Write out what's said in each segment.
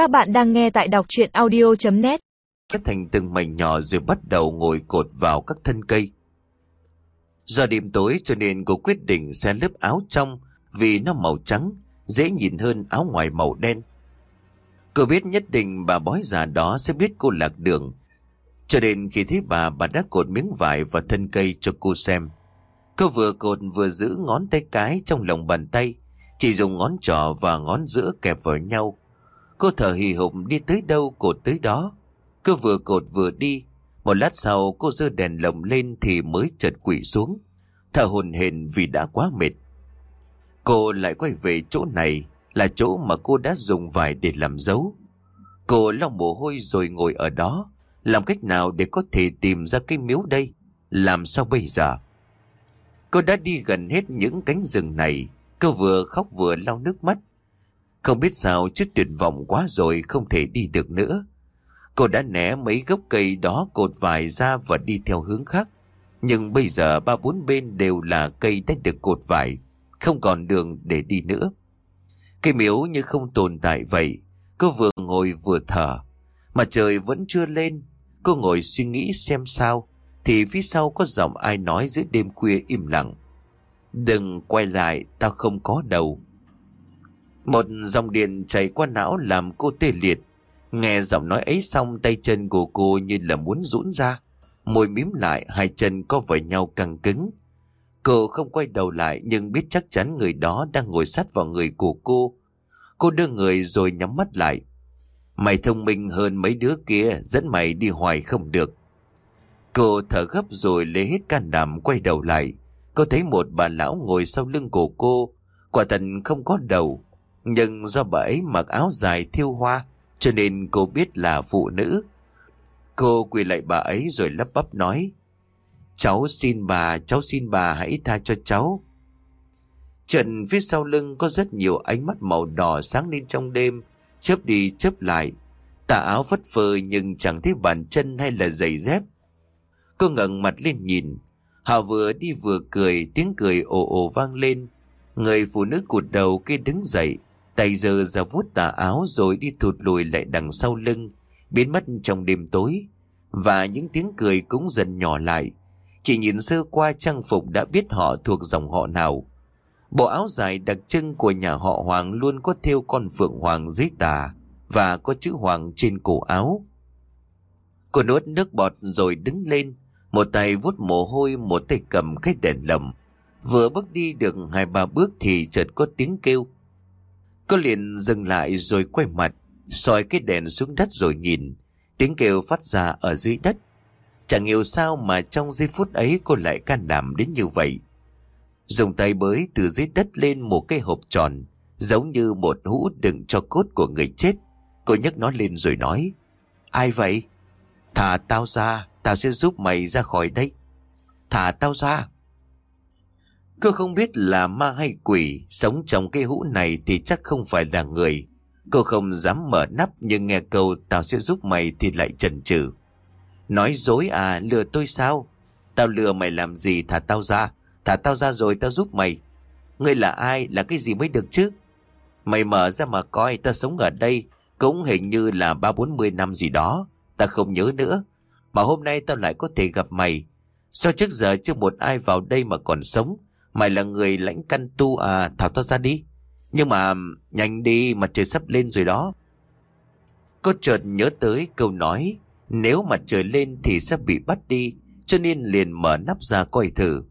Các bạn đang nghe tại đọc chuyện audio.net Cắt thành từng mảnh nhỏ rồi bắt đầu ngồi cột vào các thân cây. Do đêm tối cho nên cô quyết định sẽ lớp áo trong vì nó màu trắng, dễ nhìn hơn áo ngoài màu đen. Cô biết nhất định bà bói già đó sẽ biết cô lạc đường. Cho nên khi thấy bà, bà đã cột miếng vải vào thân cây cho cô xem. Cô vừa cột vừa giữ ngón tay cái trong lòng bàn tay, chỉ dùng ngón trỏ và ngón giữa kẹp vào nhau. Cô thở hì hụp đi tới đâu cột tới đó. Cô vừa cột vừa đi. Một lát sau cô giơ đèn lồng lên thì mới chợt quỷ xuống. Thở hồn hển vì đã quá mệt. Cô lại quay về chỗ này, là chỗ mà cô đã dùng vải để làm dấu. Cô lau mồ hôi rồi ngồi ở đó. Làm cách nào để có thể tìm ra cái miếu đây? Làm sao bây giờ? Cô đã đi gần hết những cánh rừng này. Cô vừa khóc vừa lau nước mắt. Không biết sao chứ tuyệt vọng quá rồi không thể đi được nữa. Cô đã né mấy gốc cây đó cột vải ra và đi theo hướng khác. Nhưng bây giờ ba bốn bên đều là cây đã được cột vải, không còn đường để đi nữa. Cây miếu như không tồn tại vậy, cô vừa ngồi vừa thở. Mà trời vẫn chưa lên, cô ngồi suy nghĩ xem sao, thì phía sau có giọng ai nói giữa đêm khuya im lặng. Đừng quay lại, tao không có đầu. Một dòng điện chảy qua não làm cô tê liệt. Nghe giọng nói ấy xong tay chân của cô như là muốn rũn ra. Môi mím lại, hai chân có với nhau căng cứng. Cô không quay đầu lại nhưng biết chắc chắn người đó đang ngồi sát vào người của cô. Cô đưa người rồi nhắm mắt lại. Mày thông minh hơn mấy đứa kia, dẫn mày đi hoài không được. Cô thở gấp rồi lấy hết can đảm quay đầu lại. Cô thấy một bà lão ngồi sau lưng của cô. Quả thật không có đầu. Nhưng do bà ấy mặc áo dài thiêu hoa, cho nên cô biết là phụ nữ. Cô quỳ lại bà ấy rồi lắp bắp nói. Cháu xin bà, cháu xin bà hãy tha cho cháu. Trận phía sau lưng có rất nhiều ánh mắt màu đỏ sáng lên trong đêm, chớp đi chớp lại. Tà áo phất phơ nhưng chẳng thấy bàn chân hay là giày dép. Cô ngẩng mặt lên nhìn. Họ vừa đi vừa cười, tiếng cười ồ ồ vang lên. Người phụ nữ cụt đầu kia đứng dậy, tay giờ ra vuốt tà áo rồi đi thụt lùi lại đằng sau lưng, biến mất trong đêm tối. Và những tiếng cười cũng dần nhỏ lại. Chỉ nhìn sơ qua trang phục đã biết họ thuộc dòng họ nào. Bộ áo dài đặc trưng của nhà họ Hoàng luôn có thêu con phượng hoàng dưới tà và có chữ Hoàng trên cổ áo. Cô nuốt nước bọt rồi đứng lên, một tay vuốt mồ hôi, một tay cầm cái đèn lồng. Vừa bước đi được hai ba bước thì chợt có tiếng kêu. Cô liền dừng lại rồi quay mặt, soi cái đèn xuống đất rồi nhìn. Tiếng kêu phát ra ở dưới đất. Chẳng hiểu sao mà trong giây phút ấy cô lại can đảm đến như vậy. Dùng tay bới từ dưới đất lên một cái hộp tròn, giống như một hũ đựng cho cốt của người chết. Cô nhấc nó lên rồi nói, Ai vậy? Thả tao ra, tao sẽ giúp mày ra khỏi đây. Thả tao ra. Cô không biết là ma hay quỷ, sống trong cái hũ này thì chắc không phải là người. Cô không dám mở nắp nhưng nghe câu tao sẽ giúp mày thì lại chần chừ. Nói dối à, lừa tôi sao? Tao lừa mày làm gì thả tao ra? Thả tao ra rồi tao giúp mày. Ngươi là ai, là cái gì mới được chứ? Mày mở ra mà coi, tao sống ở đây, cũng hình như là ba bốn mươi năm gì đó. Ta không nhớ nữa. Mà hôm nay tao lại có thể gặp mày. Sao trước giờ chưa một ai vào đây mà còn sống? Mày là người lãnh căn tu à, thảo tao ra đi. Nhưng mà nhanh đi mặt trời sắp lên rồi đó. Cô chợt nhớ tới câu nói nếu mặt trời lên thì sẽ bị bắt đi cho nên liền mở nắp ra coi thử.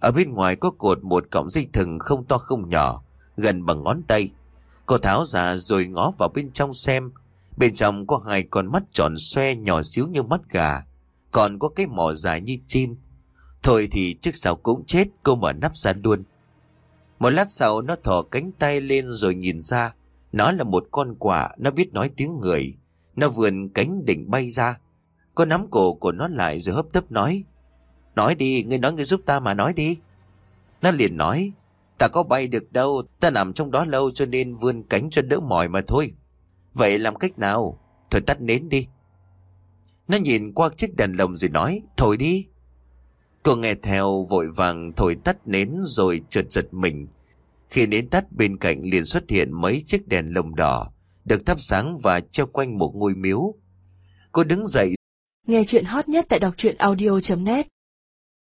Ở bên ngoài có cột một cọng dây thừng không to không nhỏ gần bằng ngón tay. Cô tháo ra rồi ngó vào bên trong xem. Bên trong có hai con mắt tròn xoe nhỏ xíu như mắt gà. Còn có cái mỏ dài như chim. Thôi thì trước sau cũng chết cô mở nắp ra luôn. Một lát sau nó thò cánh tay lên rồi nhìn ra. Nó là một con quả, nó biết nói tiếng người. Nó vườn cánh định bay ra. Cô nắm cổ của nó lại rồi hấp tấp nói. Nói đi, ngươi nói ngươi giúp ta mà nói đi. Nó liền nói. Ta có bay được đâu, ta nằm trong đó lâu cho nên vươn cánh cho đỡ mỏi mà thôi. Vậy làm cách nào? Thôi tắt nến đi. Nó nhìn qua chiếc đèn lồng rồi nói, thôi đi. Cô nghe theo vội vàng thổi tắt nến rồi trượt giật mình. Khi nến tắt bên cạnh liền xuất hiện mấy chiếc đèn lồng đỏ. được thắp sáng và treo quanh một ngôi miếu. Cô đứng dậy Nghe chuyện hot nhất tại đọc truyện audio.net